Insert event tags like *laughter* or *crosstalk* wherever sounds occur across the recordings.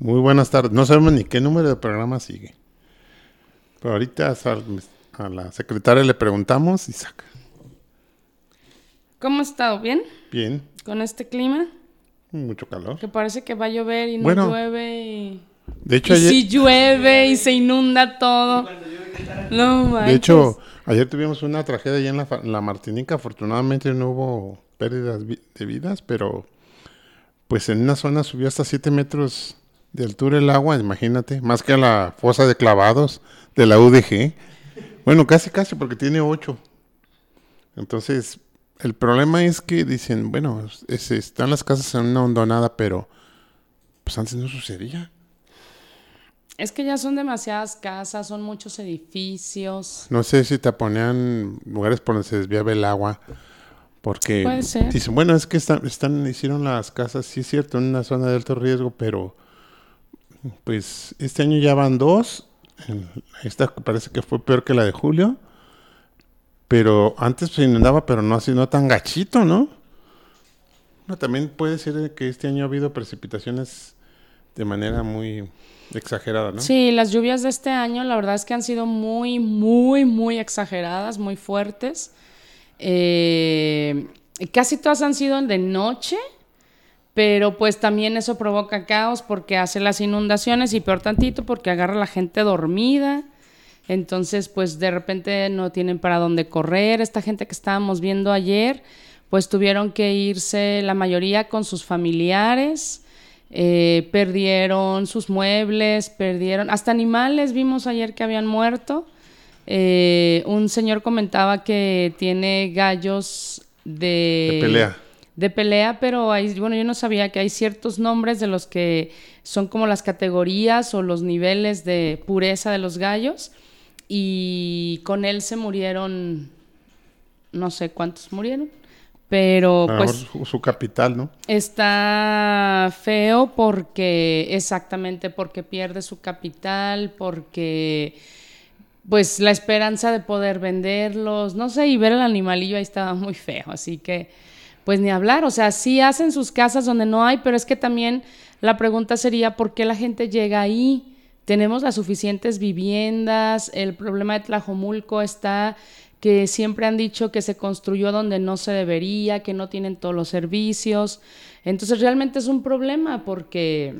Muy buenas tardes. No sabemos ni qué número de programa sigue. Pero ahorita a la secretaria le preguntamos y saca. ¿Cómo ha estado? ¿Bien? Bien. ¿Con este clima? Mucho calor. Que parece que va a llover y no llueve y... De hecho, y si llueve y se inunda todo. No De hecho, ayer tuvimos una tragedia allá en la, la Martinica. Afortunadamente no hubo pérdidas de vidas, pero pues en una zona subió hasta 7 metros de altura el agua, imagínate, más que a la fosa de clavados de la UDG. Bueno, casi, casi, porque tiene 8. Entonces, el problema es que dicen, bueno, están las casas en una hondonada, pero pues antes no sucedía. Es que ya son demasiadas casas, son muchos edificios. No sé si te ponían lugares por donde se desviaba el agua. Porque Puede ser. dicen, bueno, es que están, están, hicieron las casas, sí es cierto, en una zona de alto riesgo, pero pues este año ya van dos. Esta parece que fue peor que la de julio. Pero antes se inundaba, pero no así, no tan gachito, ¿no? también puede ser que este año ha habido precipitaciones de manera muy exagerada, ¿no? Sí, las lluvias de este año, la verdad es que han sido muy, muy, muy exageradas, muy fuertes. Eh, casi todas han sido de noche pero pues también eso provoca caos porque hace las inundaciones y peor tantito porque agarra a la gente dormida. Entonces, pues de repente no tienen para dónde correr. Esta gente que estábamos viendo ayer, pues tuvieron que irse la mayoría con sus familiares, eh, perdieron sus muebles, perdieron, hasta animales vimos ayer que habían muerto. Eh, un señor comentaba que tiene gallos de, de pelea de pelea, pero hay, bueno, yo no sabía que hay ciertos nombres de los que son como las categorías o los niveles de pureza de los gallos y con él se murieron, no sé cuántos murieron, pero pues... Su capital, ¿no? Está feo porque, exactamente, porque pierde su capital, porque pues la esperanza de poder venderlos, no sé, y ver el animalillo ahí estaba muy feo, así que pues ni hablar, o sea, sí hacen sus casas donde no hay, pero es que también la pregunta sería, ¿por qué la gente llega ahí? Tenemos las suficientes viviendas, el problema de Tlajomulco está que siempre han dicho que se construyó donde no se debería, que no tienen todos los servicios. Entonces realmente es un problema porque,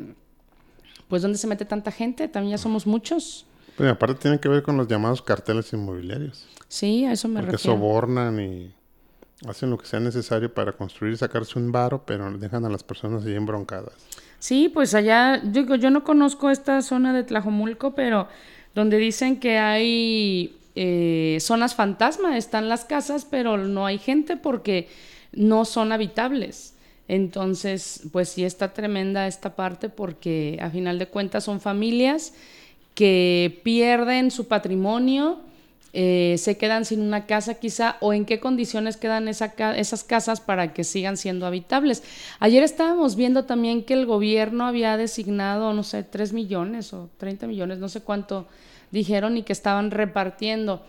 pues, ¿dónde se mete tanta gente? También ya somos muchos. Pero aparte tiene que ver con los llamados carteles inmobiliarios. Sí, a eso me porque refiero. sobornan y hacen lo que sea necesario para construir y sacarse un varo, pero dejan a las personas ahí embroncadas. Sí, pues allá, digo, yo no conozco esta zona de Tlajomulco, pero donde dicen que hay eh, zonas fantasma, están las casas, pero no hay gente porque no son habitables. Entonces, pues sí está tremenda esta parte porque a final de cuentas son familias que pierden su patrimonio, eh, se quedan sin una casa quizá o en qué condiciones quedan esas casas para que sigan siendo habitables. Ayer estábamos viendo también que el gobierno había designado, no sé, 3 millones o 30 millones, no sé cuánto dijeron y que estaban repartiendo.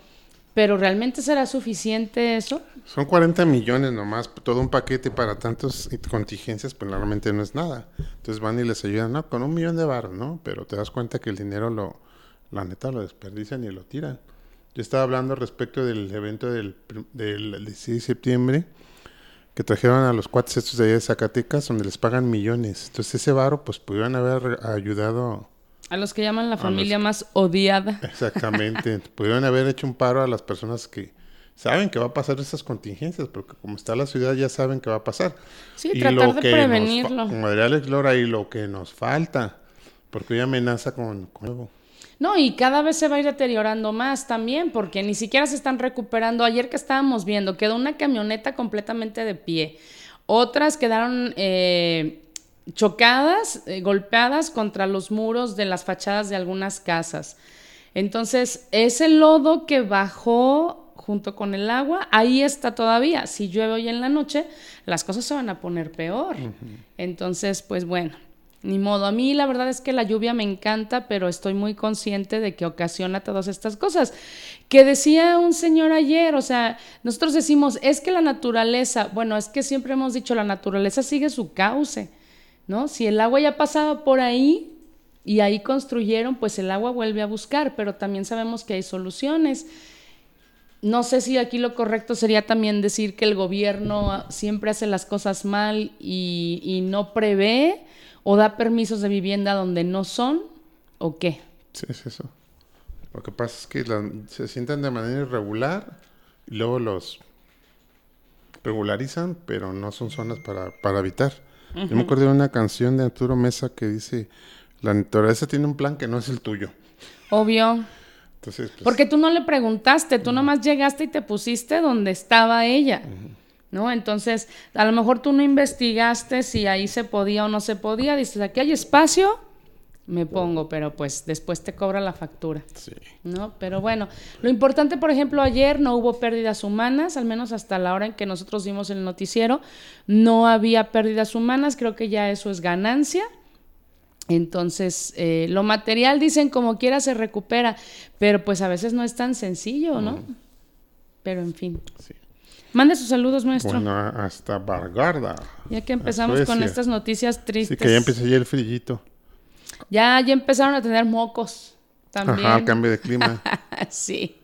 Pero ¿realmente será suficiente eso? Son 40 millones nomás, todo un paquete para tantas contingencias, pues realmente no es nada. Entonces van y les ayudan, no, con un millón de barros, ¿no? Pero te das cuenta que el dinero lo, la neta, lo desperdician y lo tiran. Yo estaba hablando respecto del evento del, del 16 de septiembre, que trajeron a los cuates estos de allá de Zacatecas, donde les pagan millones. Entonces ese varo, pues pudieron haber ayudado... A los que llaman la familia más odiada. Exactamente. *laughs* pudieron haber hecho un paro a las personas que saben que va a pasar esas contingencias, porque como está la ciudad ya saben que va a pasar. Sí, tratar de prevenirlo. como Alex Lora, y lo que nos falta, porque hoy amenaza con, con no, y cada vez se va a ir deteriorando más también, porque ni siquiera se están recuperando. Ayer que estábamos viendo, quedó una camioneta completamente de pie. Otras quedaron, eh, chocadas, eh, golpeadas contra los muros de las fachadas de algunas casas. Entonces, ese lodo que bajó junto con el agua, ahí está todavía. Si llueve hoy en la noche, las cosas se van a poner peor. Entonces, pues bueno, ni modo. A mí la verdad es que la lluvia me encanta, pero estoy muy consciente de que ocasiona todas estas cosas. Que decía un señor ayer, o sea, nosotros decimos, es que la naturaleza, bueno, es que siempre hemos dicho, la naturaleza sigue su cauce, ¿no? Si el agua ya ha pasado por ahí y ahí construyeron, pues el agua vuelve a buscar, pero también sabemos que hay soluciones. No sé si aquí lo correcto sería también decir que el gobierno siempre hace las cosas mal y, y no prevé o da permisos de vivienda donde no son o qué. Sí, es eso. Lo que pasa es que se sientan de manera irregular y luego los regularizan, pero no son zonas para, para habitar. Yo me acuerdo de una canción de Arturo Mesa que dice, la naturaleza tiene un plan que no es el tuyo. Obvio. Entonces, pues, Porque tú no le preguntaste, tú nomás llegaste y te pusiste donde estaba ella. ¿No? Entonces, a lo mejor tú no investigaste si ahí se podía o no se podía. Dices, aquí hay espacio, me pongo, pero pues después te cobra la factura. Sí. ¿No? Pero bueno, lo importante, por ejemplo, ayer no hubo pérdidas humanas, al menos hasta la hora en que nosotros vimos el noticiero, no había pérdidas humanas, creo que ya eso es ganancia. Entonces, eh, lo material, dicen, como quiera se recupera, pero pues a veces no es tan sencillo, ¿no? Pero en fin. Sí. Mande sus saludos, maestro. Bueno, hasta Bargarda. Ya que empezamos con estas noticias tristes. Sí, que ya empezó ya el frillito. Ya, ya empezaron a tener mocos también. Ajá, cambio de clima. *laughs* sí.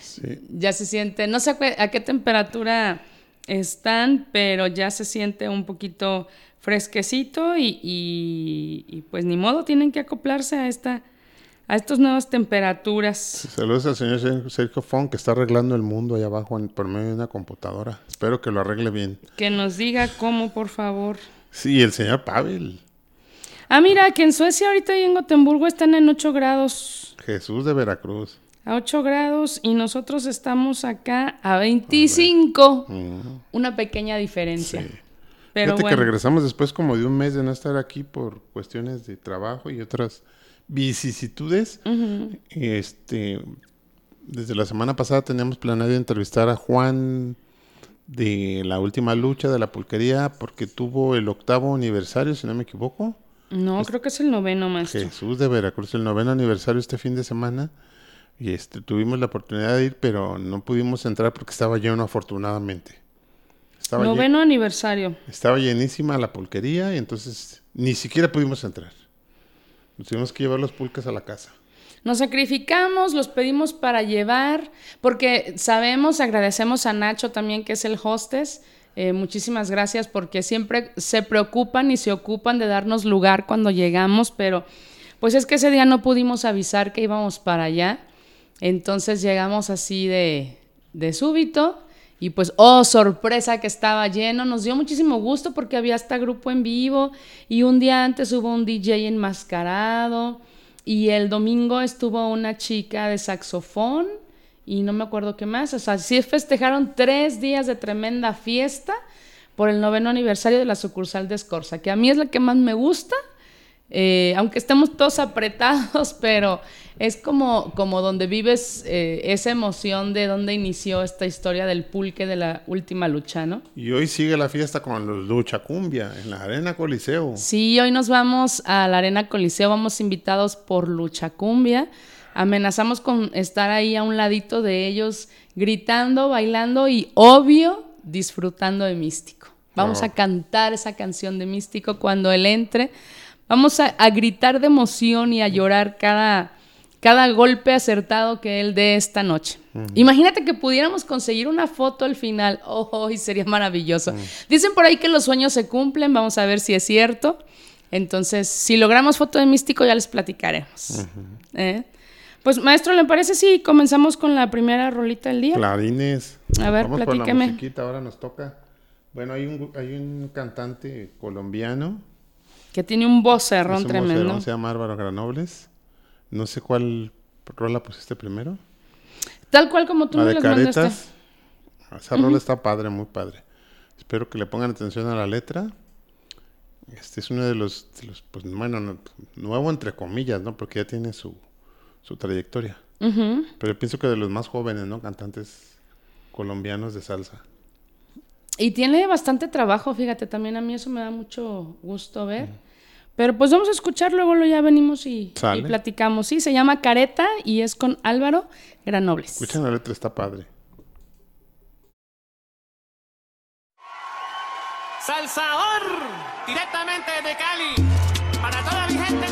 sí. Ya se siente, no sé a qué temperatura están, pero ya se siente un poquito fresquecito y, y, pues ni modo, tienen que acoplarse a esta a estas nuevas temperaturas. Saludos al señor Sergio Fon que está arreglando el mundo ahí abajo por medio de una computadora. Espero que lo arregle bien. Que nos diga cómo, por favor. Sí, el señor Pavel. Ah, mira, que en Suecia ahorita y en Gotemburgo están en 8 grados. Jesús de Veracruz. A 8 grados y nosotros estamos acá a 25. Una pequeña diferencia. Sí. Pero Fíjate que regresamos después como de un mes de no estar aquí por cuestiones de trabajo y otras vicisitudes. Este, desde la semana pasada teníamos planeado entrevistar a Juan de la última lucha de la pulquería porque tuvo el octavo aniversario, si no me equivoco. No, creo que es el noveno, más Jesús de Veracruz, el noveno aniversario este fin de semana. Y este, tuvimos la oportunidad de ir, pero no pudimos entrar porque estaba lleno afortunadamente. noveno aniversario. Estaba llenísima la pulquería y entonces ni siquiera pudimos entrar. Tuvimos que llevar los pulques a la casa. Nos sacrificamos, los pedimos para llevar, porque sabemos, agradecemos a Nacho también, que es el hostess. Eh, muchísimas gracias porque siempre se preocupan y se ocupan de darnos lugar cuando llegamos, pero pues es que ese día no pudimos avisar que íbamos para allá. Entonces llegamos así de, de súbito y pues, oh, sorpresa que estaba lleno. Nos dio muchísimo gusto porque había hasta grupo en vivo y un día antes hubo un DJ enmascarado y el domingo estuvo una chica de saxofón y no me acuerdo qué más. O sea, sí festejaron tres días de tremenda fiesta por el noveno aniversario de la sucursal de Escorza, que a mí es la que más me gusta eh, aunque estemos todos apretados, *laughs* pero es como, como donde vives eh, esa emoción de donde inició esta historia del pulque de la última lucha, ¿no? Y hoy sigue la fiesta con los Lucha Cumbia en la Arena Coliseo. Sí, hoy nos vamos a la Arena Coliseo, vamos invitados por Lucha Cumbia. Amenazamos con estar ahí a un ladito de ellos, gritando, bailando y, obvio, disfrutando de Místico. Vamos a cantar esa canción de Místico cuando él entre Vamos a, gritar de emoción y a llorar cada, cada golpe acertado que él dé esta noche. Imagínate que pudiéramos conseguir una foto al final. *laughs* Oh, sería maravilloso. Dicen por ahí que los sueños se cumplen. Vamos a ver si es cierto. Entonces, si logramos foto de místico, ya les platicaremos. ¿Eh? Pues, maestro, ¿le parece si comenzamos con la primera rolita del día? Clarines. A ver, Vamos platíqueme. ahora nos toca. Bueno, hay un, hay un cantante colombiano que tiene un vocerrón tremendo. se llama Álvaro Granobles. No sé cuál rola pusiste primero. Tal cual como tú me las mandaste. Esa rola está padre, muy padre. Espero que le pongan atención a la letra. Este es uno de los, de los, pues bueno, no- nuevo entre comillas, ¿no? Porque ya tiene su, su trayectoria. Pero pienso que de los más jóvenes, ¿no? Cantantes colombianos de salsa. Y tiene bastante trabajo, fíjate, también a mí eso me da mucho gusto ver. Pero pues vamos a escuchar, luego lo ya venimos y, platicamos. Sí, se llama Careta y es con Álvaro Granobles. Escuchen la letra, está padre. Salsaor, directamente de Cali, para toda mi gente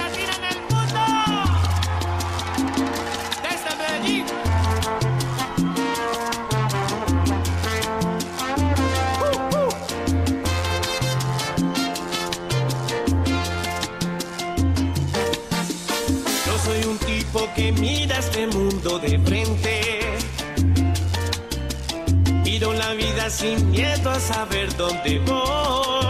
este mundo de frente. Miro la vida sin miedo a saber dónde voy.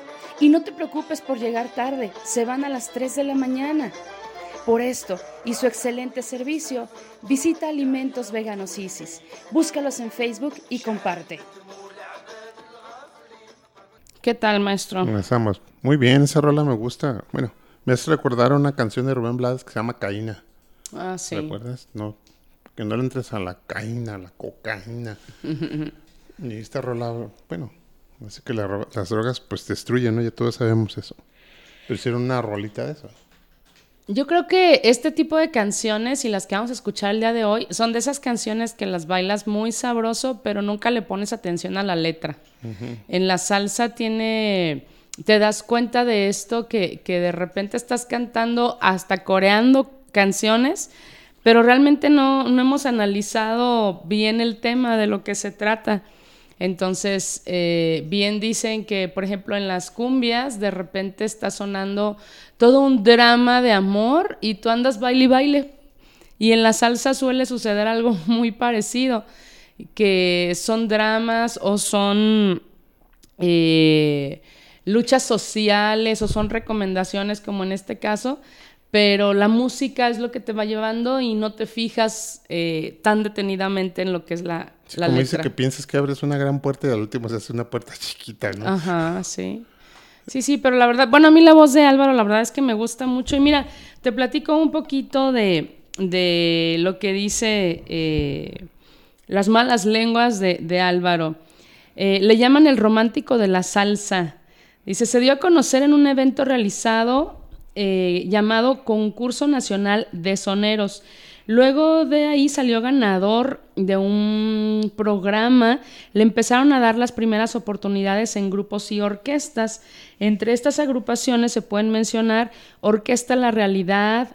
Y no te preocupes por llegar tarde, se van a las 3 de la mañana. Por esto y su excelente servicio, visita Alimentos Veganos Isis. Búscalos en Facebook y comparte. ¿Qué tal, maestro? Comenzamos. Muy bien, esa rola me gusta. Bueno, me hace recordar una canción de Rubén Blades que se llama Caína. Ah, sí. ¿Recuerdas? No, que no le entres a la caína, a la cocaína. *laughs* y esta rola, bueno, así que la las drogas pues destruyen, ¿no? Ya todos sabemos eso. Pero hicieron una rolita de eso. Yo creo que este tipo de canciones y las que vamos a escuchar el día de hoy son de esas canciones que las bailas muy sabroso, pero nunca le pones atención a la letra. En la salsa tiene, te das cuenta de esto que, que de repente estás cantando hasta coreando canciones, pero realmente no, no hemos analizado bien el tema de lo que se trata. Entonces, eh, bien dicen que, por ejemplo, en las cumbias de repente está sonando todo un drama de amor y tú andas baile y baile. Y en la salsa suele suceder algo *laughs* muy parecido, que son dramas o son eh, luchas sociales o son recomendaciones como en este caso, pero la música es lo que te va llevando y no te fijas eh, tan detenidamente en lo que es la, Sí, la como letra. dice que piensas que abres una gran puerta y al último se hace una puerta *laughs* chiquita, ¿no? Ajá, sí. Sí, sí, pero la verdad, bueno, a mí la voz de Álvaro, la verdad es que me gusta mucho. Y mira, te platico un poquito de, de lo que dice eh, las malas lenguas de, de Álvaro. Eh, le llaman el romántico de la salsa. Dice, se dio a conocer en un evento realizado eh, llamado Concurso Nacional de Soneros. Luego de ahí salió ganador de un programa, le empezaron a dar las primeras oportunidades en grupos y orquestas. Entre estas agrupaciones se pueden mencionar Orquesta La Realidad,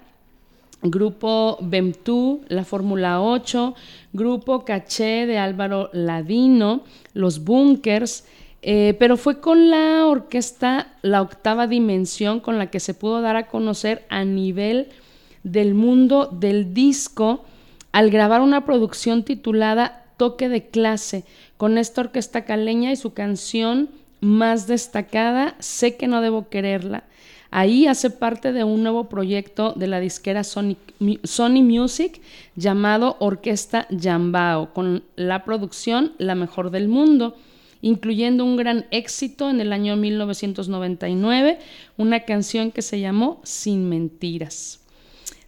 Grupo Bemtú, la Fórmula 8, Grupo Caché de Álvaro Ladino, Los Bunkers, eh, pero fue con la orquesta La Octava Dimensión con la que se pudo dar a conocer a nivel del mundo del disco al grabar una producción titulada Toque de clase con esta orquesta caleña y su canción más destacada, Sé que no debo quererla. Ahí hace parte de un nuevo proyecto de la disquera Sony, Sony Music llamado Orquesta Yambao, con la producción La Mejor del Mundo, incluyendo un gran éxito en el año 1999, una canción que se llamó Sin Mentiras.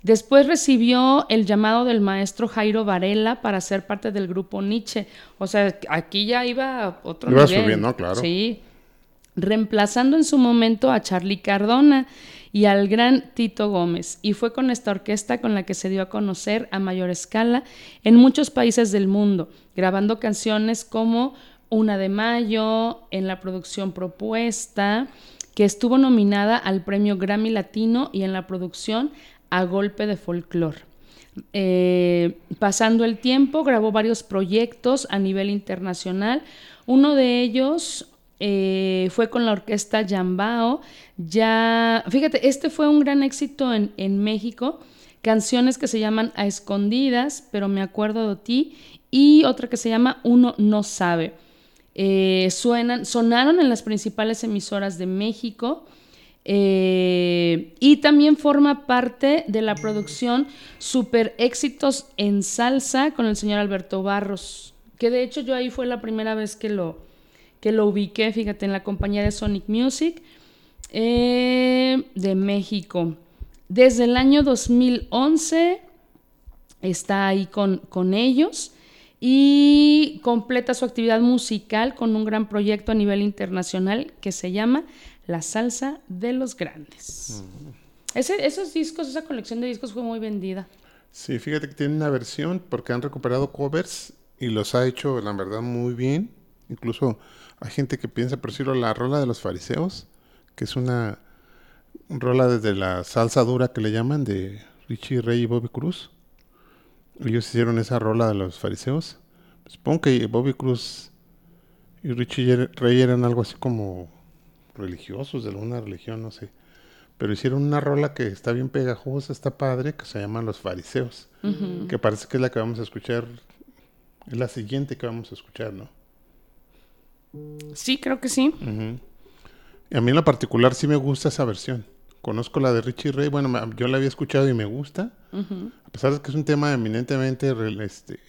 Después recibió el llamado del maestro Jairo Varela para ser parte del grupo Nietzsche. O sea, aquí ya iba otro Iba nivel. subiendo, claro. Sí. Reemplazando en su momento a Charlie Cardona y al gran Tito Gómez. Y fue con esta orquesta con la que se dio a conocer a mayor escala en muchos países del mundo, grabando canciones como Una de Mayo, en la producción Propuesta, que estuvo nominada al premio Grammy Latino y en la producción A Golpe de Folclor. Eh, pasando el tiempo, grabó varios proyectos a nivel internacional. Uno de ellos eh, fue con la orquesta Yambao. Ya, fíjate, este fue un gran éxito en, en México. Canciones que se llaman A Escondidas, pero me acuerdo de ti. Y otra que se llama Uno no sabe. Eh, suenan, sonaron en las principales emisoras de México. Eh, y también forma parte de la producción Super Éxitos en Salsa con el señor Alberto Barros, que de hecho yo ahí fue la primera vez que lo, que lo ubiqué, fíjate, en la compañía de Sonic Music eh, de México. Desde el año 2011 está ahí con, con ellos y completa su actividad musical con un gran proyecto a nivel internacional que se llama La Salsa de los Grandes. Ese- esos discos, esa colección de discos fue muy vendida. Sí, fíjate que tiene una versión porque han recuperado covers y los ha hecho, la verdad, muy bien. Incluso hay gente que piensa, por decirlo, la rola de los fariseos, que es una rola desde la salsa dura que le llaman de Richie Ray y Bobby Cruz. Ellos hicieron esa rola de los fariseos. Supongo que Bobby Cruz y Richie Ray eran algo así como religiosos de alguna religión, no sé. Pero hicieron una rola que está bien pegajosa, está padre, que se llama Los Fariseos. Que parece que es la que vamos a escuchar. Es la siguiente que vamos a escuchar, ¿no? Sí, creo que sí. Y a mí en lo particular sí me gusta esa versión. Conozco la de Richie Ray, bueno, yo la había escuchado y me gusta. A pesar de que es un tema eminentemente este,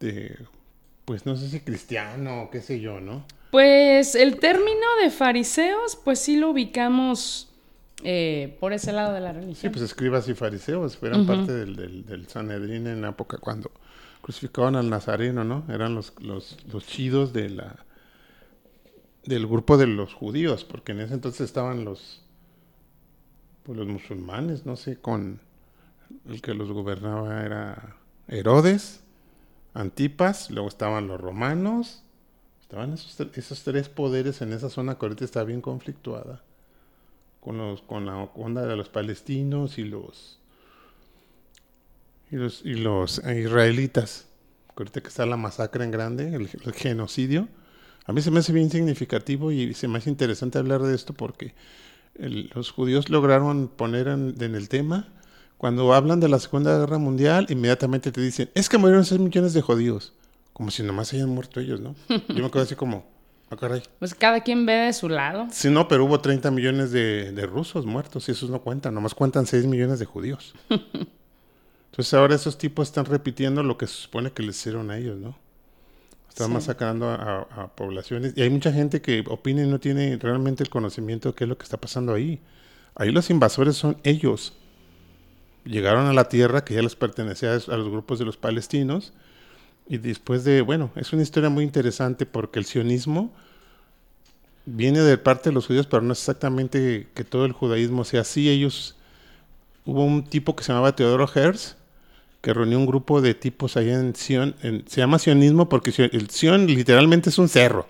de, pues no sé si cristiano o qué sé yo, ¿no? Pues el término de fariseos, pues sí lo ubicamos eh, por ese lado de la religión. Sí, pues escribas y fariseos eran parte del, del, del, Sanedrín en la época cuando crucificaban al Nazareno, ¿no? Eran los, los, los chidos de la del grupo de los judíos, porque en ese entonces estaban los pues los musulmanes, no sé, con el que los gobernaba era Herodes, Antipas, luego estaban los romanos, estaban esos, esos tres poderes en esa zona que ahorita está bien conflictuada con los con la onda de los palestinos y los y los, y los israelitas. Ahorita que está la masacre en grande, el genocidio, a mí se me hace bien significativo y se me hace interesante hablar de esto porque los judíos lograron poner en, el tema, cuando hablan de la Segunda Guerra Mundial, inmediatamente te dicen, es que murieron 6 millones de judíos, como si nomás hayan muerto ellos, ¿no? Yo me quedo así como, ah, caray. Pues cada quien ve de su lado. Sí, no, pero hubo 30 millones de, de rusos muertos y esos no cuentan, nomás cuentan 6 millones de judíos. *laughs* Entonces ahora esos tipos están repitiendo lo que se supone que les hicieron a ellos, ¿no? Están masacrando a, poblaciones. Y hay mucha gente que opina y no tiene realmente el conocimiento de qué es lo que está pasando ahí. Ahí los invasores son ellos. Llegaron a la tierra que ya les pertenecía a los grupos de los palestinos. Y después de, bueno, es una historia muy interesante porque el sionismo viene de parte de los judíos, pero no es exactamente que todo el judaísmo sea así. Ellos, hubo un tipo que se llamaba Teodoro Herz, que reunió un grupo de tipos allá en Sion. se llama sionismo porque el Sion literalmente es un cerro.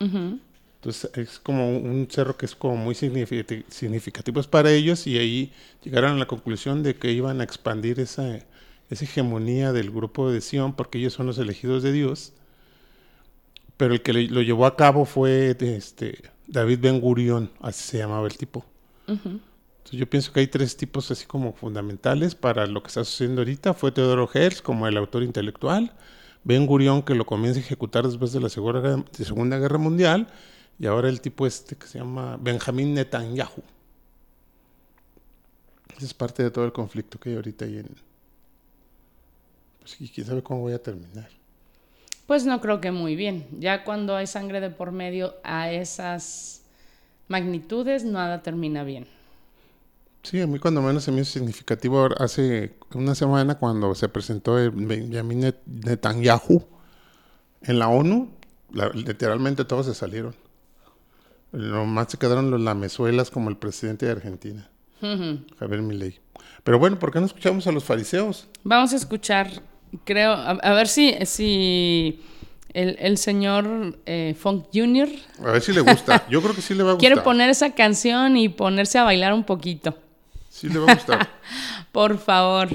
Entonces es como un cerro que es como muy significativo para ellos y ahí llegaron a la conclusión de que iban a expandir esa, esa hegemonía del grupo de Sion porque ellos son los elegidos de Dios. Pero el que lo llevó a cabo fue este, David Ben Gurion, así se llamaba el tipo yo pienso que hay tres tipos así como fundamentales para lo que está sucediendo ahorita. Fue Teodoro Herz como el autor intelectual, Ben Gurión que lo comienza a ejecutar después de la Segunda, Segunda Guerra Mundial y ahora el tipo este que se llama Benjamín Netanyahu. Esa es parte de todo el conflicto que hay ahorita ahí en... Pues quién sabe cómo voy a terminar. Pues no creo que muy bien. Ya cuando hay sangre de por medio a esas magnitudes, nada termina bien. Sí, a mí cuando menos se me hizo significativo hace una semana cuando se presentó el Benjamin Netanyahu en la ONU, literalmente todos se salieron. Nomás se quedaron los lamezuelas como el presidente de Argentina, Javier Milei. Pero bueno, ¿por qué no escuchamos a los fariseos? Vamos a escuchar, creo, a, ver si, si el, señor eh, Funk Jr. A ver si le gusta. *laughs* Yo creo que sí le va a gustar. Quiere poner esa canción y ponerse a bailar un poquito. Sí le va a gustar. *laughs* Por favor.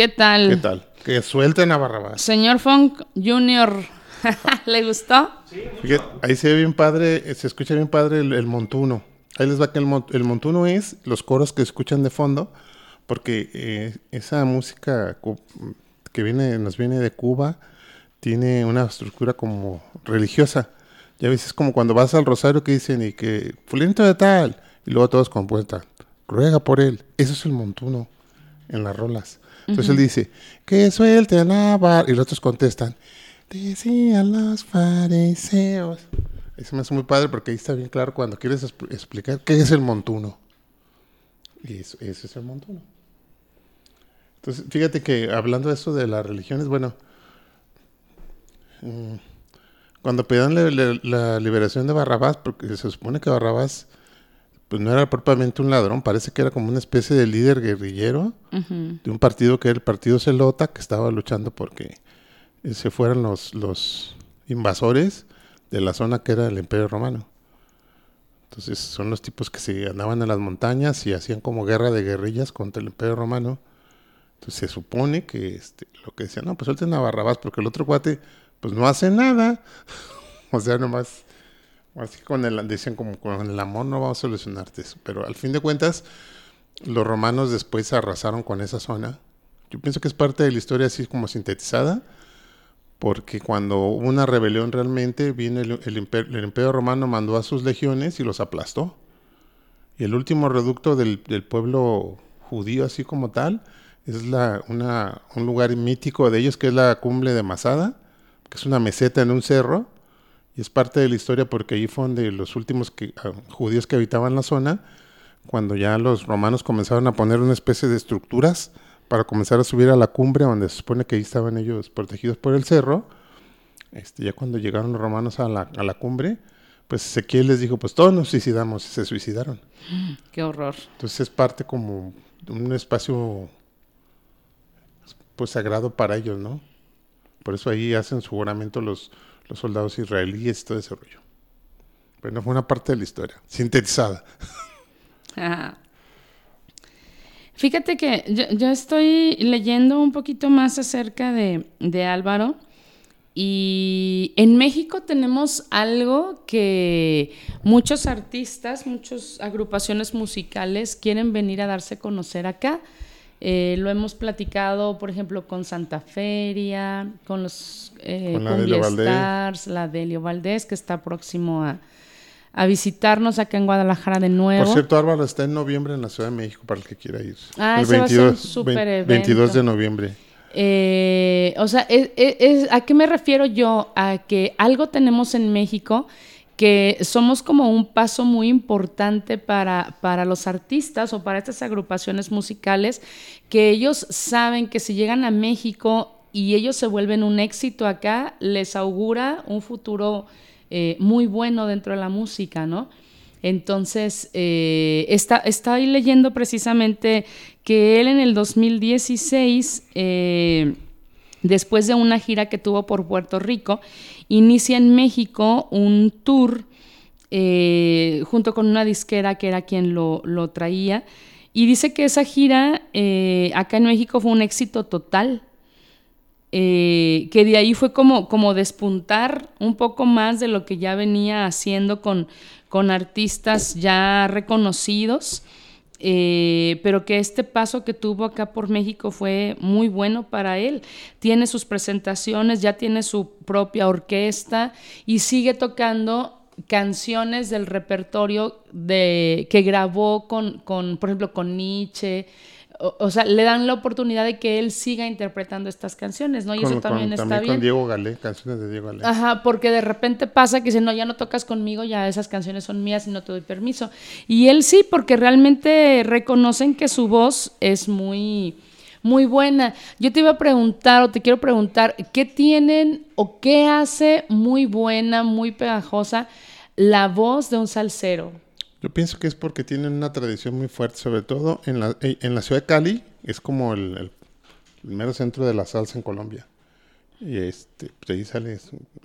¿Qué tal? ¿Qué tal? Que suelten a Barrabás. Señor Funk Junior, *laughs* ¿le gustó? Fíjate, ahí se ve bien padre, eh, se escucha bien padre el, el montuno. Ahí les va que el, el montuno es los coros que escuchan de fondo, porque eh, esa música que viene, nos viene de Cuba tiene una estructura como religiosa. Ya ves, es como cuando vas al rosario que dicen y que fulanito de tal, y luego todos compuestan, ruega por él. Eso es el montuno en las rolas. Entonces él dice, que suelten a Bar, y los otros contestan, decían los fariseos. Eso me hace muy padre porque ahí está bien claro cuando quieres expl- explicar qué es el montuno. Y eso, eso es el montuno. Entonces, fíjate que hablando de eso de las religiones, bueno, mm, cuando pedían la, la- la liberación de Barrabás, porque se supone que Barrabás pues no era propiamente un ladrón, parece que era como una especie de líder guerrillero de un partido que era el partido Celota, que estaba luchando porque eh, se fueran los, los invasores de la zona que era el Imperio Romano. Entonces son los tipos que se andaban en las montañas y hacían como guerra de guerrillas contra el Imperio Romano. Entonces se supone que este, lo que decían, no, pues suelten a Barrabás, porque el otro cuate, pues no hace nada. *laughs* o sea, nomás, así que con el, decían como con el amor no vamos a solucionarte eso. Pero al fin de cuentas, los romanos después arrasaron con esa zona. Yo pienso que es parte de la historia así como sintetizada, porque cuando hubo una rebelión realmente, vino el, el imper- el imperio romano mandó a sus legiones y los aplastó. Y el último reducto del, del pueblo judío así como tal es la, una, un lugar mítico de ellos que es la cumbre de Masada, que es una meseta en un cerro, y es parte de la historia porque ahí fue donde los últimos que, ah, judíos que habitaban la zona, cuando ya los romanos comenzaron a poner una especie de estructuras para comenzar a subir a la cumbre donde se supone que ahí estaban ellos protegidos por el cerro, este, ya cuando llegaron los romanos a la, a la cumbre, pues Ezequiel les dijo, pues todos nos suicidamos, y se suicidaron. Qué horror. Entonces es parte como un espacio pues sagrado para ellos, ¿no? Por eso ahí hacen su juramento los, los soldados israelíes todo ese rollo. Bueno, fue una parte de la historia, sintetizada. Fíjate que yo, yo estoy leyendo un poquito más acerca de, de Álvaro y en México tenemos algo que muchos artistas, muchas agrupaciones musicales quieren venir a darse a conocer acá. Eh, lo hemos platicado, por ejemplo, con Santa Feria, con los eh, Con la Cumbia Delio. Stars, la Delio Valdés, que está próximo a, a visitarnos acá en Guadalajara de nuevo. Por cierto, Álvaro está en noviembre en la Ciudad de México para el que quiera ir. Ah, el ese va a ser un evento. 22 de noviembre. Eh, o sea, es- ¿a qué me refiero yo? A que algo tenemos en México que somos como un paso muy importante para, para los artistas o para estas agrupaciones musicales, que ellos saben que si llegan a México y ellos se vuelven un éxito acá, les augura un futuro eh, muy bueno dentro de la música, ¿no? Entonces, eh, está, estoy leyendo precisamente que él en el 2016, eh, después de una gira que tuvo por Puerto Rico, inicia en México un tour eh, junto con una disquera que era quien lo, lo traía. Y dice que esa gira eh, acá en México fue un éxito total. Eh, que de ahí fue como, como despuntar un poco más de lo que ya venía haciendo con, con artistas ya reconocidos, eh, pero que este paso que tuvo acá por México fue muy bueno para él. Tiene sus presentaciones, ya tiene su propia orquesta y sigue tocando canciones del repertorio de, que grabó con, con, por ejemplo, con Nietzsche. O, o sea, le dan la oportunidad de que él siga interpretando estas canciones, ¿no? Y Con- eso también con- está también bien. con Diego Galé, canciones de Diego Galé. Ajá, porque de repente pasa que dice, no, ya no tocas conmigo, ya esas canciones son mías y no te doy permiso. Y él sí, porque realmente reconocen que su voz es muy, muy buena. Yo te iba a preguntar, o te quiero preguntar, ¿qué tienen o qué hace muy buena, muy pegajosa la voz de un salsero? Yo pienso que es porque tienen una tradición muy fuerte, sobre todo en la, eh, en la ciudad de Cali, es como el, el- el mero centro de la salsa en Colombia. Y este, pues ahí sale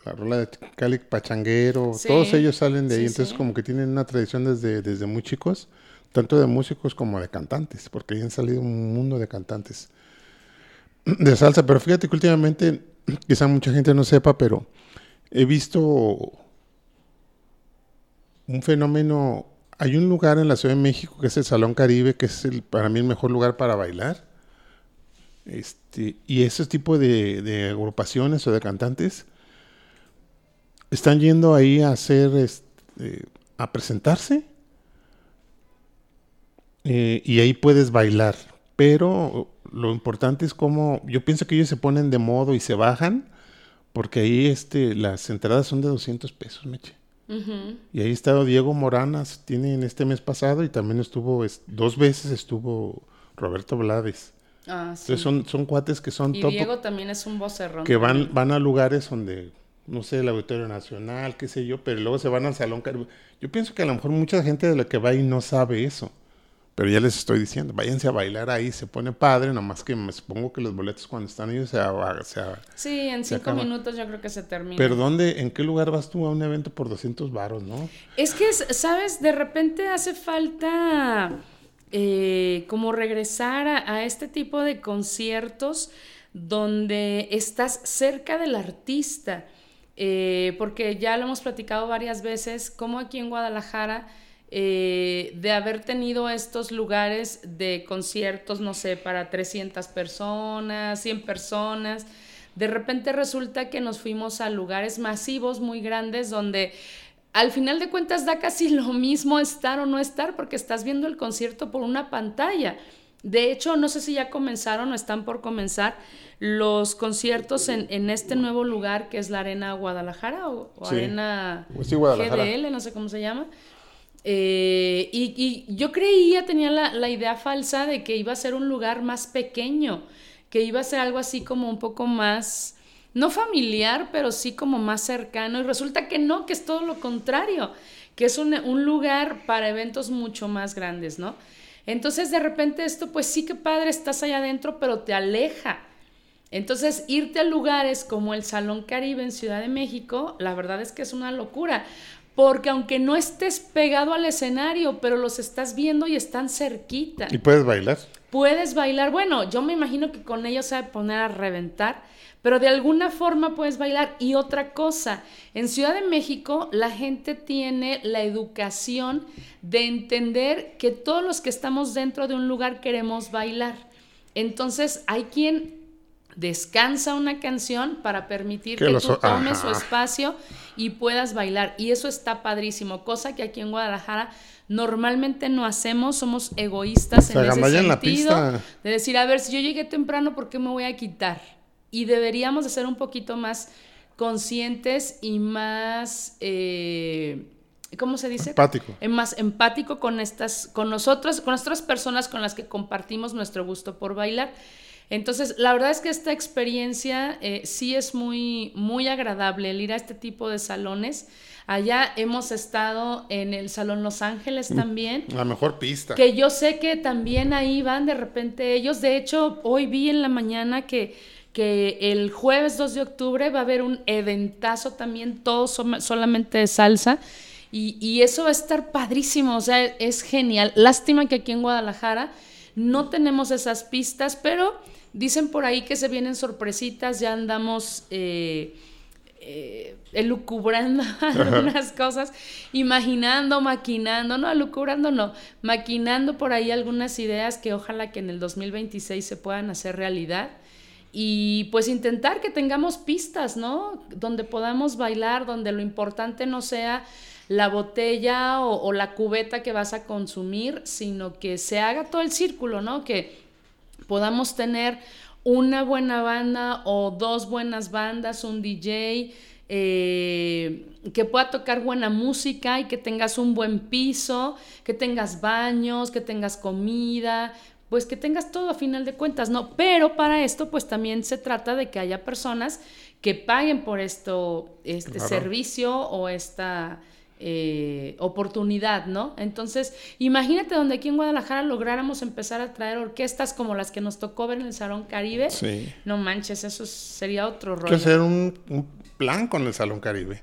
la rola de Cali Pachanguero, Sí. todos ellos salen de ahí, Sí, entonces sí. como que tienen una tradición desde, desde muy chicos, tanto de músicos como de cantantes, porque ahí han salido un mundo de cantantes de salsa, pero fíjate que últimamente, quizá mucha gente no sepa, pero he visto un fenómeno. Hay un lugar en la Ciudad de México que es el Salón Caribe, que es el, para mí el mejor lugar para bailar. Este, y ese tipo de, agrupaciones o de cantantes están yendo ahí a hacer, este, a presentarse. eh, y ahí puedes bailar. Pero lo importante es cómo, yo pienso que ellos se ponen de modo y se bajan, porque ahí este, las entradas son de 200 pesos, Meche. Y ahí está Diego Moranas, tiene en este mes pasado y también estuvo, es- dos veces estuvo Roberto Blades. Ah, sí. Entonces son, son cuates que son y top, Diego también es un vocerrón. que van, van a lugares donde, no sé, el Auditorio Nacional, qué sé yo, pero luego se van al Salón. Yo pienso que a lo mejor mucha gente de la que va ahí no sabe eso. Pero ya les estoy diciendo, váyanse a bailar ahí, se pone padre, nomás que me supongo que los boletos cuando están ellos se, se Sí, en Se cinco minutos yo creo que se termina. Pero ¿dónde, en qué lugar vas tú a un evento por 200 varos, no? Es que, es- ¿sabes? De repente hace falta eh, como regresar a, a este tipo de conciertos donde estás cerca del artista. Eh, porque ya lo hemos platicado varias veces, como aquí en Guadalajara, eh, de haber tenido estos lugares de conciertos, no sé, para 300 personas, 100 personas, de repente resulta que nos fuimos a lugares masivos muy grandes donde al final de cuentas da casi *laughs* lo mismo estar o no estar porque estás viendo el concierto por una pantalla. De hecho, no sé si ya comenzaron o están por comenzar los conciertos en, en este nuevo lugar que es la Arena Guadalajara o, o Sí. Arena sí, Guadalajara. GDL, no sé cómo se llama. Eh, y, yo creía, tenía la, la idea falsa de que iba a ser un lugar más pequeño, que iba a ser algo así como un poco más, no familiar, pero sí como más cercano. Y resulta que no, que es todo lo contrario, que es un, un lugar para eventos mucho más grandes, ¿no? Entonces de repente esto, pues sí que padre, estás allá adentro, pero te aleja. Entonces, irte a lugares como el Salón Caribe en Ciudad de México, la verdad es que es una locura, porque aunque no estés pegado al escenario, pero los estás viendo y están cerquita. ¿Y puedes bailar? Puedes bailar, bueno, yo me imagino que con ellos se va a poner a reventar, pero de alguna forma puedes bailar. Y otra cosa, en Ciudad de México la gente tiene la educación de entender que todos los que estamos dentro de un lugar queremos bailar. Entonces hay quien descansa una canción para permitir Que que, los- tú tomes su espacio y puedas bailar. Y eso está padrísimo, cosa que aquí en Guadalajara normalmente no hacemos, somos egoístas en ese la sentido. pista. De decir, a ver, si yo llegué temprano, ¿por qué me voy a quitar? Y deberíamos de ser un poquito más conscientes y más, eh, ¿cómo se dice? Empático. Eh, Más empático con estas, con nosotros, con nuestras personas con las que compartimos nuestro gusto por bailar. Entonces, la verdad es que esta experiencia eh, sí es muy, muy agradable el ir a este tipo de salones. Allá hemos estado en el Salón Los Ángeles también. La mejor pista. Que yo sé que también ahí van de repente ellos. De hecho, hoy vi en la mañana que, que el jueves 2 de octubre va a haber un eventazo también, todo solamente de salsa. Y, y eso va a estar padrísimo, o sea, es genial. Lástima que aquí en Guadalajara no tenemos esas pistas, pero dicen por ahí que se vienen sorpresitas, ya andamos... eh, eh, elucubrando *laughs* algunas cosas, imaginando, maquinando, no, elucubrando no, maquinando por ahí algunas ideas que ojalá que en el 2026 se puedan hacer realidad y pues intentar que tengamos pistas, ¿no? Donde podamos bailar, donde lo importante no sea la botella o, o la cubeta que vas a consumir, sino que se haga todo el círculo, ¿no? Que podamos tener una buena banda o dos buenas bandas, un DJ, eh, que pueda tocar buena música y que tengas un buen piso, que tengas baños, que tengas comida, pues que tengas todo a final de cuentas, ¿no? Pero para esto pues también se trata de que haya personas que paguen por esto, este Claro. servicio o esta eh, oportunidad, ¿no? Entonces, imagínate donde aquí en Guadalajara lográramos empezar a traer orquestas como las que nos tocó ver en el Salón Caribe. Sí. No manches, eso sería otro Hay que rollo. hacer un, un plan con el Salón Caribe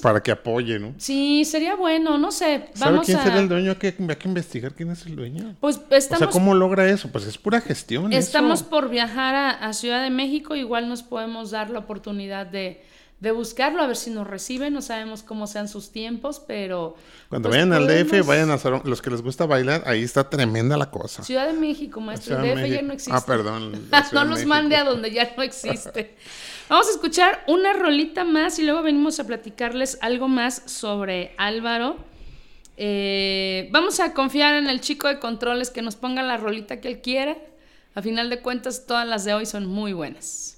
para que apoye, ¿no? Sí, sería bueno, no sé. ¿Sabe Vamos quién a. será el dueño? Hay que, hay que investigar quién es el dueño. Pues O estamos, sea, ¿cómo logra eso? Pues es pura gestión. eso. estamos por viajar a, a Ciudad de México. Igual nos podemos dar la oportunidad de, de buscarlo, a ver si nos reciben. No sabemos cómo sean sus tiempos, pero. Cuando pues, vayan al DF, vayan a Salón- los que les gusta bailar, ahí está tremenda la cosa. Ciudad de México, maestro. El DF ya no existe. Ah, perdón, *laughs* no nos mande a donde ya no existe. *laughs* Vamos a escuchar una rolita más y luego venimos a platicarles algo más sobre Álvaro. Eh, vamos a confiar en el chico de controles que nos ponga la rolita que él quiera. A final de cuentas, todas las de hoy son muy buenas.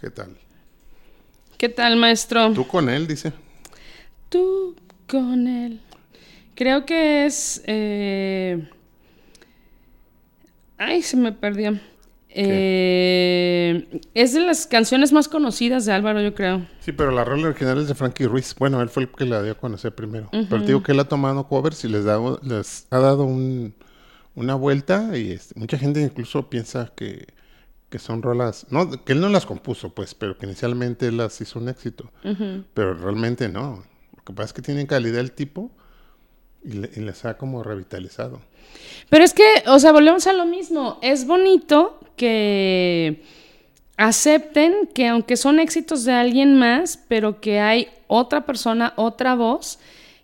¿Qué tal? ¿Qué tal, maestro? Tú con él, dice. Tú con él. Creo que es. eh, Ay, se me perdió. Eh, es de las canciones más conocidas de Álvaro, yo creo. Sí, pero la rola original es de Frankie Ruiz. Bueno, él fue el que la dio a conocer primero. Pero digo que él ha tomado covers y les, da- les ha dado un- una vuelta y este, mucha gente incluso piensa que, que son rolas, no, que él no las compuso, pues, pero que inicialmente él las hizo un éxito. Pero realmente no. Lo que pasa es que tienen calidad el tipo y, le- y les ha como revitalizado. Pero es que, o sea, volvemos a lo mismo. Es bonito que acepten que aunque son éxitos de alguien más, pero que hay otra persona, otra voz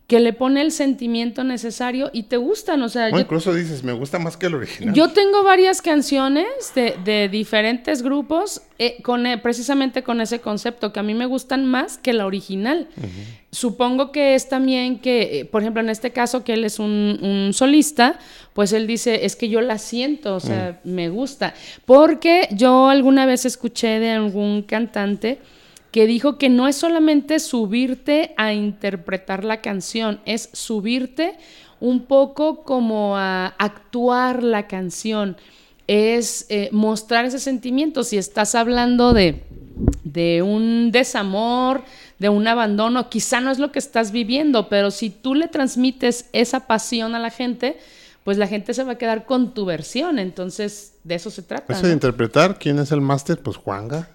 que le pone el sentimiento necesario y te gustan. O sea, yo, incluso dices, me gusta más que el original. yo tengo varias canciones de, de diferentes grupos eh, con, eh, precisamente con ese concepto, que a mí me gustan más que la original. Supongo que es también que, eh, por ejemplo, en este caso que él es un, un solista, pues él dice, es que yo la siento, o sea, me gusta. Porque yo alguna vez escuché de algún cantante que dijo que no es solamente subirte a interpretar la canción, es subirte un poco como a actuar la canción, es eh, mostrar ese sentimiento. Si estás hablando de, de un desamor, de un abandono, quizá no es lo que estás viviendo, pero si tú le transmites esa pasión a la gente, pues la gente se va a quedar con tu versión. Entonces, de eso se trata. Eso ¿no? de interpretar, ¿quién es el máster? Pues Juanga.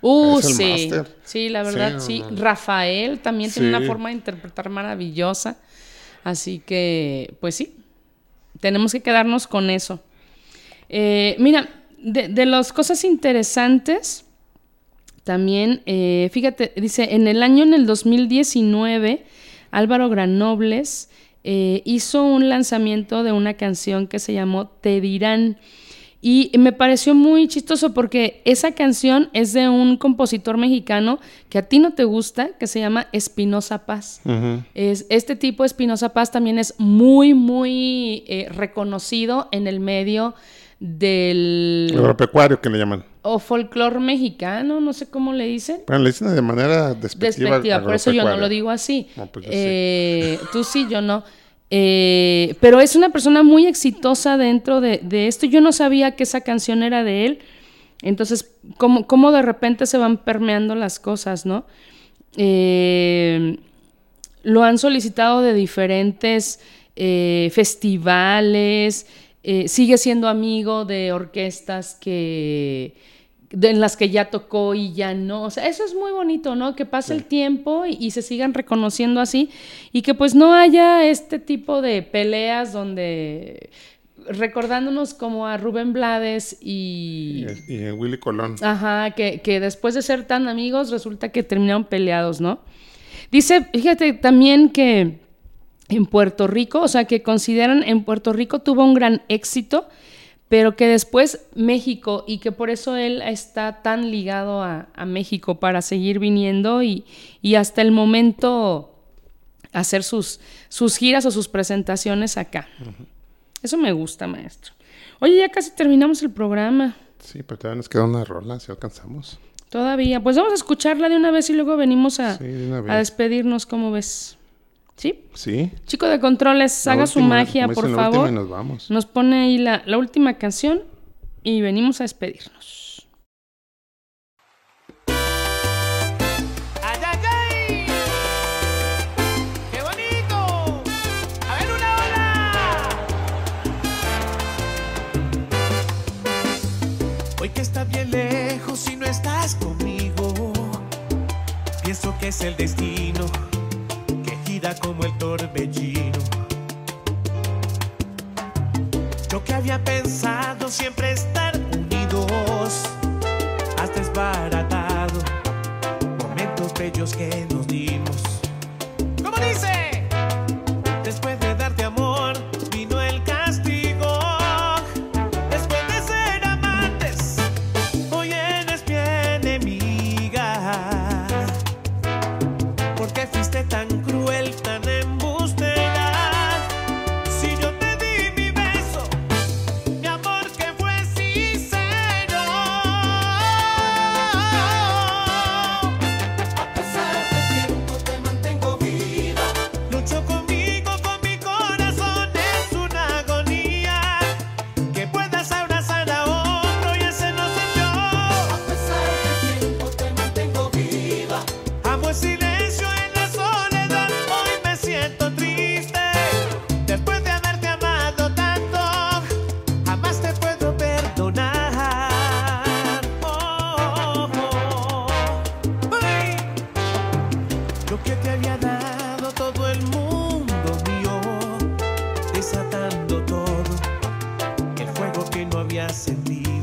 Uh, Es el sí. Sí, la verdad, Sí, sí. no, no. Rafael también tiene una forma de interpretar maravillosa. Así que, pues sí, tenemos que quedarnos con eso. Eh, mira, de, de las cosas interesantes, también, eh, fíjate, dice, en el año, en el 2019, Álvaro Granobles eh, hizo un lanzamiento de una canción que se llamó Te dirán. Y me pareció muy chistoso porque esa canción es de un compositor mexicano que a ti no te gusta, que se llama Espinosa Paz. Es, este tipo Espinosa Paz también es muy, muy eh, reconocido en el medio del Agropecuario que le llaman. o folclore mexicano, no sé cómo le dicen. Bueno, le dicen de manera despectiva. Despectiva, por eso yo no lo digo así. No, pues sí. Eh, Tú sí, yo no. Eh, pero es una persona muy exitosa dentro de, esto. Yo no sabía que esa canción era de él. Entonces, cómo, cómo de repente se van permeando las cosas, ¿no? Eh, lo han solicitado de diferentes eh, festivales, eh, sigue siendo amigo de orquestas que de- en las que ya tocó y ya no. O sea, eso es muy bonito, ¿no? Que pase el tiempo y, y se sigan reconociendo así y que pues no haya este tipo de peleas donde recordándonos como a Rubén Blades y... Y, y Willy Colón. Ajá, que, que después de ser tan amigos resulta que terminaron peleados, ¿no? Dice, fíjate también que en Puerto Rico, o sea, que consideran en Puerto Rico tuvo un gran éxito, pero que después México y que por eso él está tan ligado a, a México para seguir viniendo y, y hasta el momento hacer sus, sus giras o sus presentaciones acá. Eso me gusta, maestro. Oye, ya casi terminamos el programa. Sí, pero todavía nos queda una rola, si alcanzamos. Todavía. Pues vamos a escucharla de una vez y luego venimos a, Sí, a despedirnos, ¿cómo ves? ¿Sí? Sí. Chico de controles, La haga su magia, por la favor. y nos vamos. Nos pone ahí la, la última canción y venimos a despedirnos. ¡Ay, ay, ay! ¡Qué bonito! ¡A ver una ola! Hoy que estás bien lejos y no estás conmigo, pienso que es el destino gira como el torbellino. Yo que había pensado siempre estar unidos, has desbaratado momentos bellos que nos dimos. Te había dado todo el mundo mío, desatando todo, el fuego que no había sentido.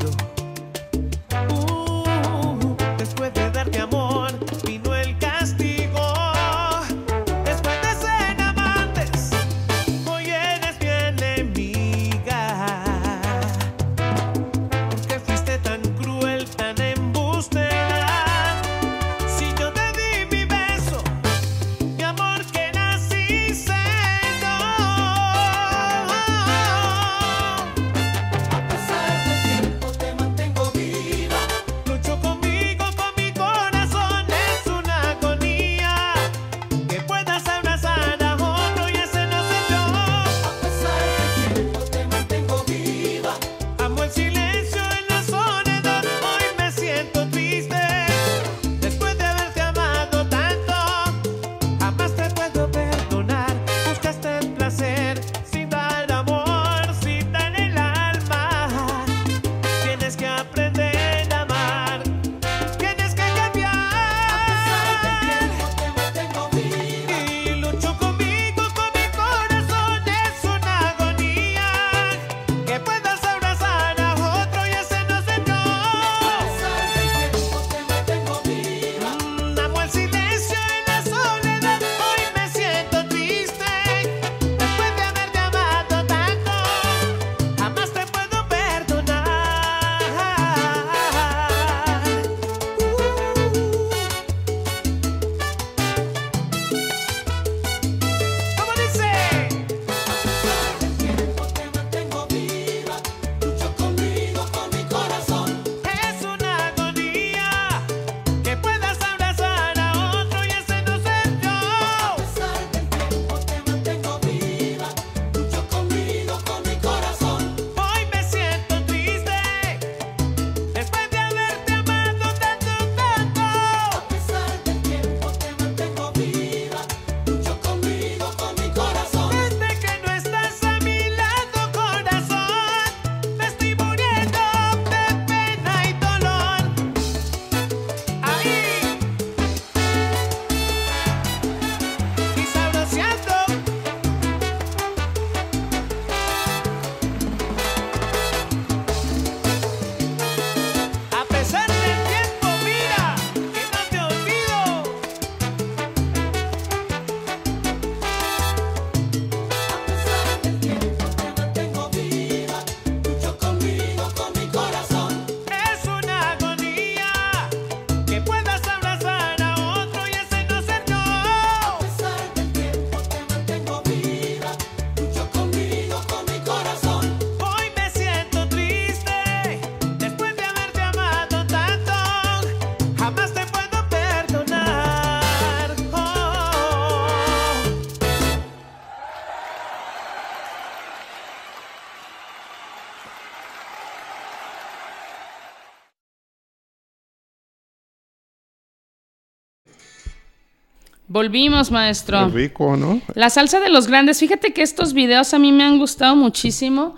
Volvimos, maestro. Qué rico, ¿no? La salsa de los grandes. Fíjate que estos videos a mí me han gustado muchísimo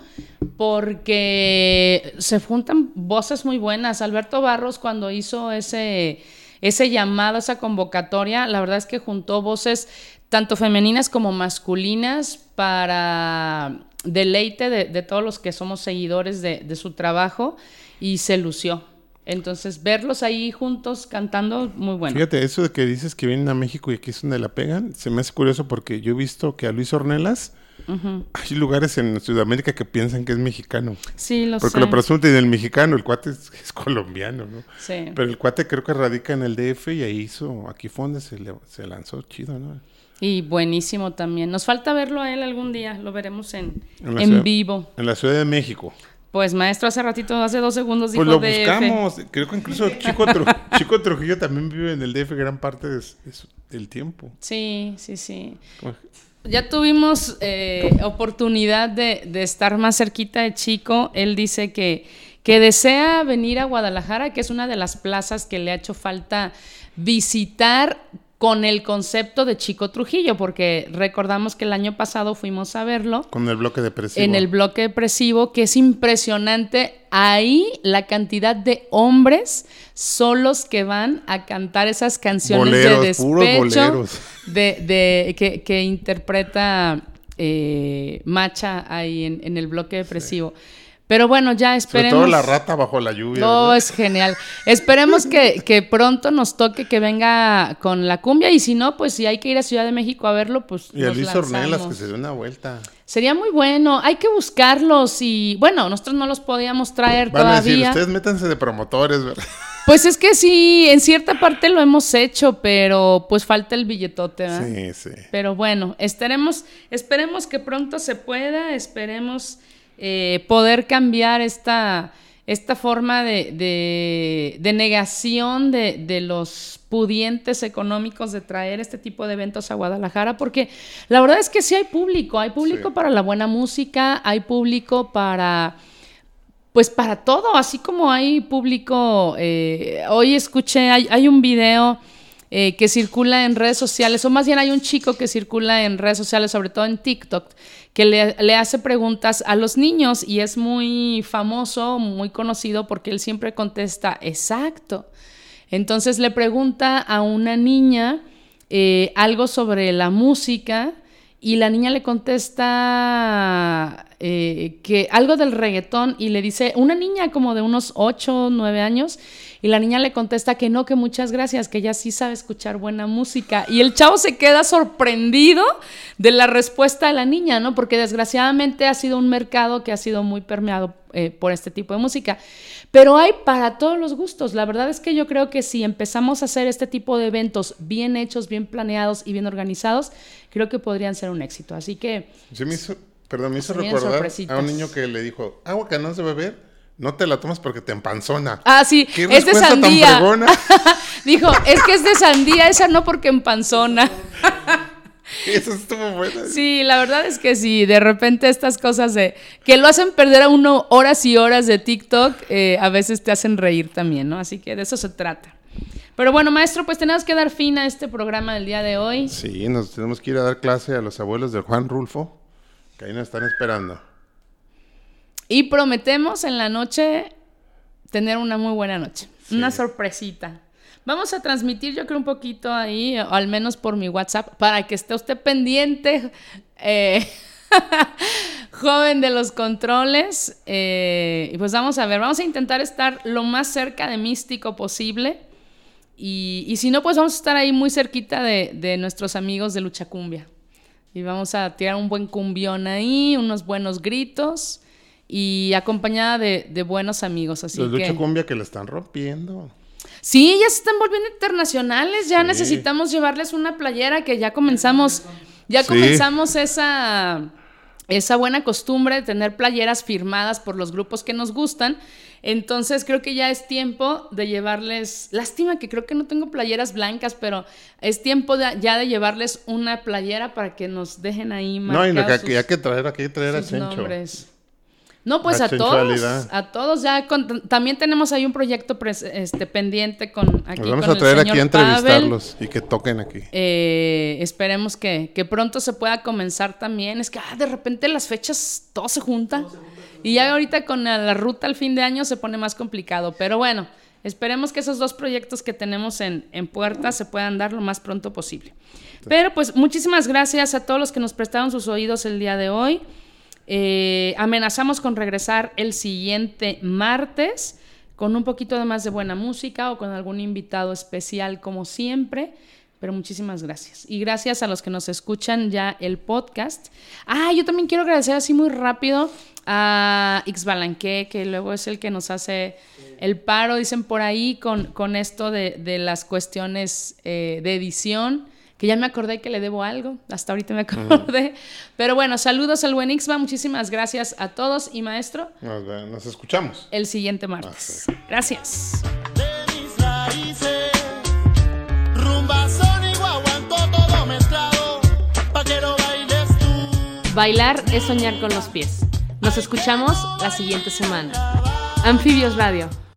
porque se juntan voces muy buenas. Alberto Barros cuando hizo ese, ese llamado, esa convocatoria, la verdad es que juntó voces tanto femeninas como masculinas para deleite de, de todos los que somos seguidores de, de su trabajo y se lució. Entonces, verlos ahí juntos cantando, muy bueno. Fíjate, eso de que dices que vienen a México y aquí es donde la pegan, se me hace curioso porque yo he visto que a Luis Ornelas hay lugares en Sudamérica que piensan que es mexicano. Sí, lo Porque sé. lo presuntan y del mexicano, el cuate es, es colombiano, ¿no? Sí. Pero el cuate creo que radica en el DF y ahí hizo, aquí fue donde se, le- se lanzó chido, ¿no? Y buenísimo también. Nos falta verlo a él algún día, lo veremos en, En la en ciudad- vivo. En la Ciudad de México. Pues maestro, hace ratito, hace dos segundos dijo Pues lo DF. buscamos. Creo que incluso *laughs* Chico, Tru- Chico Trujillo también vive en el DF gran parte de su- de su- del tiempo. Sí, sí, sí. Como- Ya tuvimos eh, oportunidad de, de estar más cerquita de Chico. Él dice que, que desea venir a Guadalajara, que es una de las plazas que le ha hecho falta visitar con el concepto de Chico Trujillo, porque recordamos que el año pasado fuimos a verlo Con el bloque depresivo. en el bloque depresivo, que es impresionante. Ahí la cantidad de hombres son los que van a cantar esas canciones Boleros, de despecho de, de- que, que interpreta eh, Macha ahí en, en el bloque depresivo. Pero bueno, ya Sobre esperemos. todo la rata bajo la lluvia. No, ¿verdad? es genial. Esperemos que, que pronto nos toque que venga con la cumbia y si no, pues si hay que ir a Ciudad de México a verlo, pues Y a Luis Ornelas que se dé una vuelta. Sería muy bueno. Hay que buscarlos y bueno, nosotros no los podíamos traer Van a decir, ustedes métanse de promotores, ¿verdad? Pues es que sí, en cierta parte lo hemos hecho, pero pues falta el billetote, ¿verdad? Sí, sí. Pero bueno, estaremos, esperemos que pronto se pueda, esperemos eh, poder cambiar esta, esta forma de, de- de negación de, de los pudientes económicos de traer este tipo de eventos a Guadalajara, porque la verdad es que sí hay público, hay público Sí. para la buena música, hay público para pues para todo, así como hay público, eh, hoy escuché, hay, hay un video eh, que circula en redes sociales, o más bien hay un chico que circula en redes sociales, sobre todo en TikTok, que le, hace preguntas a los niños y es muy famoso, muy conocido porque él siempre contesta, exacto. Entonces le pregunta a una niña eh, algo sobre la música y la niña le contesta eh, que algo del reggaetón y le dice, una niña como de unos 8 o 9 años, y la niña le contesta que no, que muchas gracias, que ella sí sabe escuchar buena música. Y el chavo se queda sorprendido de la respuesta de la niña, ¿no? Porque desgraciadamente ha sido un mercado que ha sido muy permeado eh, por este tipo de música. Pero hay para todos los gustos. La verdad es que yo creo que si empezamos a hacer este tipo de eventos bien hechos, bien planeados y bien organizados, creo que podrían ser un éxito. Así que me hizo, perdón, me hizo recordar a un niño que le dijo, agua que no se beber, no te la tomas porque te empanzona. Ah, sí, ¿Qué es de tan sandía. fregona? *laughs* Dijo, es que es de sandía, esa no porque empanzona. *laughs* Eso estuvo bueno. Sí, la verdad es que sí, de repente estas cosas de que lo hacen perder a uno horas y horas de TikTok, eh, a veces te hacen reír también, ¿no? Así que de eso se trata. Pero bueno, maestro, pues tenemos que dar fin a este programa del día de hoy. Sí, nos tenemos que ir a dar clase a los abuelos de Juan Rulfo, que ahí nos están esperando. Y prometemos en la noche tener una muy buena noche. Una sorpresita. Vamos a transmitir, yo creo, un poquito ahí, o al menos por mi WhatsApp, para que esté usted pendiente, eh, *laughs* joven de los controles. eh, y pues vamos a ver, vamos a intentar estar lo más cerca de místico posible. Y, y si no, pues vamos a estar ahí muy cerquita de, de nuestros amigos de Lucha Cumbia. Y vamos a tirar un buen cumbión ahí, unos buenos gritos y acompañada de, de buenos amigos. Así los que... Cumbia que la están rompiendo. Sí, ya se están volviendo internacionales. Ya necesitamos llevarles una playera que ya comenzamos, ya Sí. comenzamos esa, esa buena costumbre de tener playeras firmadas por los grupos que nos gustan. Entonces creo que ya es tiempo de llevarles, lástima que creo que no tengo playeras blancas, pero es tiempo de- ya de llevarles una playera para que nos dejen ahí No, y lo que marcados hay que traer, aquí traer a Chencho. nombres. No, pues a todos, a todos ya con- también tenemos ahí un proyecto pres- este pendiente con aquí Nos vamos con a el traer aquí a Pavel. entrevistarlos y que toquen aquí. Eh, esperemos que, que pronto se pueda comenzar también. Es que ah, de repente las fechas todo se junta. Y ya ahorita con la, la ruta al fin de año se pone más complicado. Pero bueno, esperemos que esos dos proyectos que tenemos en, en puerta se puedan dar lo más pronto posible. Pero pues muchísimas gracias a todos los que nos prestaron sus oídos el día de hoy. Eh, amenazamos con regresar el siguiente martes con un poquito de más de buena música o con algún invitado especial como siempre. Pero muchísimas gracias. Y gracias a los que nos escuchan ya el podcast. Ah, yo también quiero agradecer así muy rápido a Xbalanque, que luego es el que nos hace el paro, dicen por ahí, con, con esto de, de las cuestiones eh, de edición que ya me acordé que le debo algo, hasta ahorita me acordé. Pero bueno, saludos al buen Ixba, muchísimas gracias a todos y maestro, Nos, nos escuchamos. el siguiente martes. Gracias. de mis raíces. Rumba, son y guaguancó todo mezclado. Pa' que lo bailes tú. Bailar es soñar con los pies. Nos escuchamos la siguiente semana. Anfibios Radio.